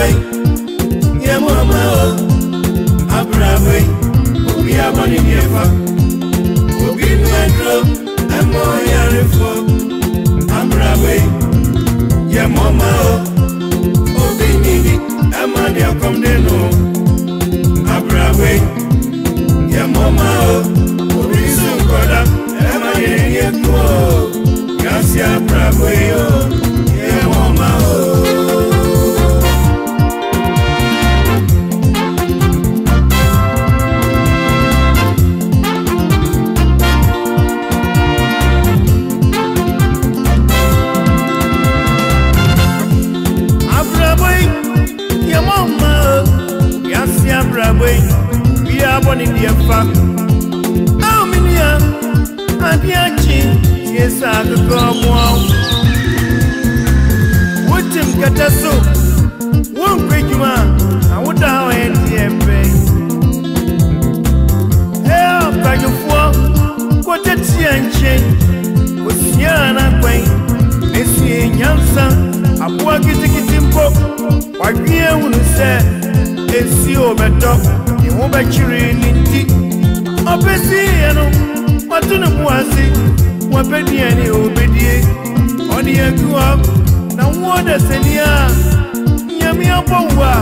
Abrahamwe, eh? Yamama, oh. Abrahamwe, eh? Obi Amani Yefa, Obi Medro, Amoyarefo, Abrahamwe, eh? Yamama, Abrahamwe, oh. mo mma yasi abrabɔ yi bia bɔ ne deɛ fa awo mi nua ade akyi yɛ sɛ akokɔ ɔmoa wotim kɛtɛ so wonkɔ adwuma a bɛdɔ ne ho bɛkyere ne nti ɔbɛsiiɛ no wato ne mu ase wabɛduane a obɛdie ɔne aguam na woɔ da sani a nyame abɔ wo a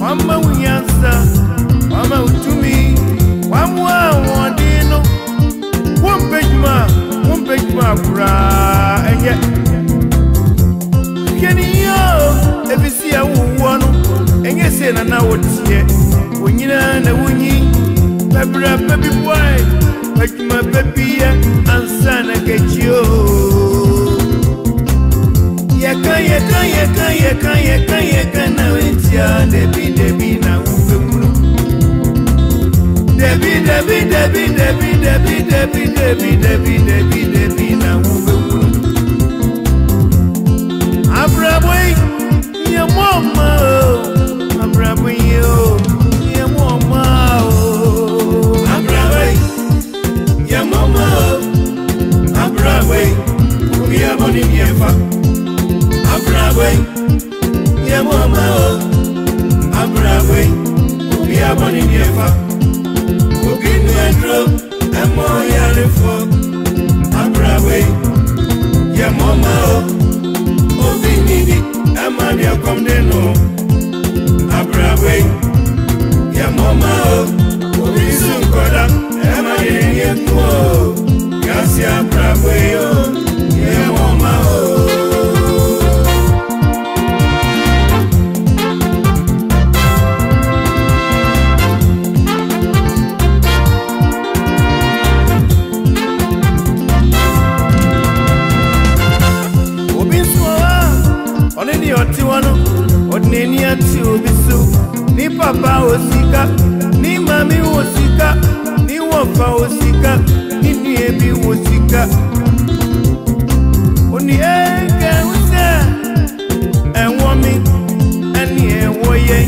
wama wo nyansa wama wo tumi wamoa wɔden no wompɛ dwuma a wompɛ dwuma a koraa ɛnyɛ sɛ nana wɔteɛ onyinaa na wonyi pɛbrɛ pɛ bi boae adwuma pɛ ansa na oh. kakyio yɛka yɛka yɛka yɛka yɛka yɛka na wentia dabi dabi na wofɛmunu dabi dabi dabi dabi dabi dabi dabi dabi dabi dabi na wofɛ mọ́ni ní ẹ̀fà òbí nu ẹ̀dúró ẹ̀mọ́ yàrá fọ́ abúláwé yẹ mọ́ máa o òbí níbi ẹ̀mọ́ ni ọkọ̀ ń dẹnu abúláwé yẹ mọ́ papa husika, ni mami husika, ni wafa husika, ni niebi husika. Oni eke huse, ẹ̀wọ̀n mi, ẹni ẹ̀wọ̀ yẹ,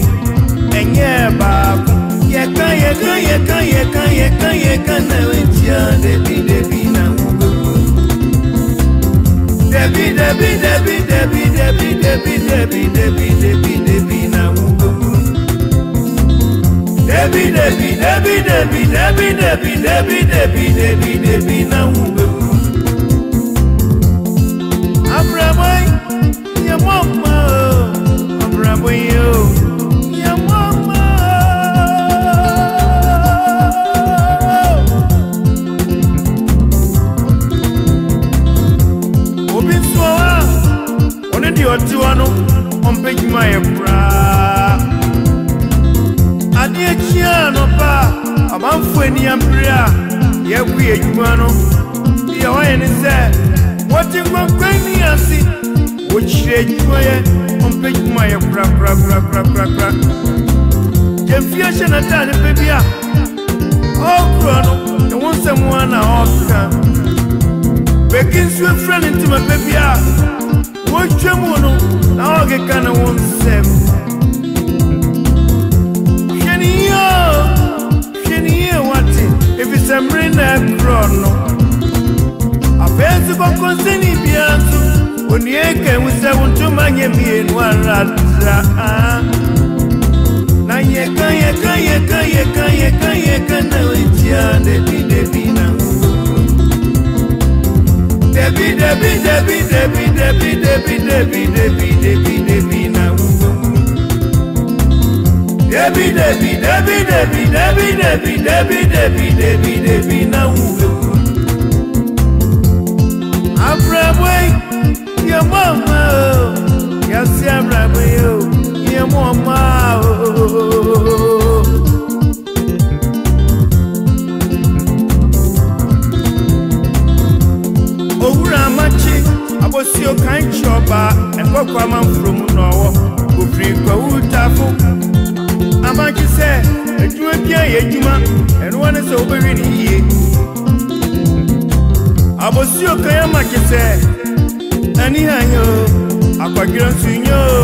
ẹ̀yẹ baaku. Yẹ̀kan yẹ̀kan yẹ̀kan yẹ̀kan yẹ̀kan yẹ̀kan na wẹ̀ tíya débi na náà wọ́n gbogbo. Débi débi débi débi débi débi débi nebi nebi nebi nebi nebi nebi nebi nebi nebi nebi na nwubewu abrabọ yẹ mọ mọ abrabọ yẹ o. mmerɛ a yɛkɔ adwuma no deɛ ɔyɛ ne sɛ wɔte nkwankwanni ase wɔkyerɛ adwumayɛ ɔmpɛ dwuma yɛ korakorakorakorakora yɛmfi ahyɛ nataa ne pɛ bi a ɔkura no ne wo nsɛm a na ɔka bɛki nsuo frɛ ne ntoma pɛ bi a wɔtwa mu no na ɔkeka ne wo nsɛm hwɛ ne yɛa If it's a on efisɛ mmere na ɛkorɔ no afei nso kɔkɔnsɛni biara nso onua kɛhu sɛ wo ntoma nyɛ mmienu aradra na yɛka yɛka yɛka yɛka yɛka yɛka na ɛtia dabi dabi na dabi dabi dabi dabi dabi dabi dabi dabi dabi dabi debi debi debi debi debi debi debi debi debi debi na wuwewu abrabwe yẹ mọ ọmọ o yẹ si abrabwe eh, o yẹ mọ ọmọ eh. o. owura amachi abosi okanchi ọba ẹkọkọ amanfuromu na ọwọ obìnrin pẹ̀lú tafo amakye sɛ adwuma bia yɛ adwuma ɛno wa ne sɛ wobɛwe ne yie abosuo kan amakye sɛ ani hanyɛ o akwadwerɛ nso nyɛ o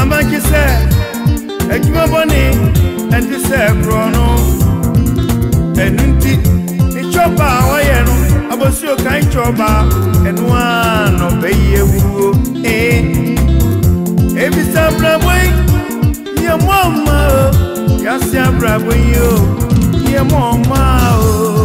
amakye sɛ adwuma bɔne ɛnte sɛ korɔ no ɛno nti ne kyɔba a wɔyɛ no abosuo kan kyɔba ɛno a nɔbɛyi awuo ee Yasa Brabway, your mama, Yasa Brabway, your mama. Oh.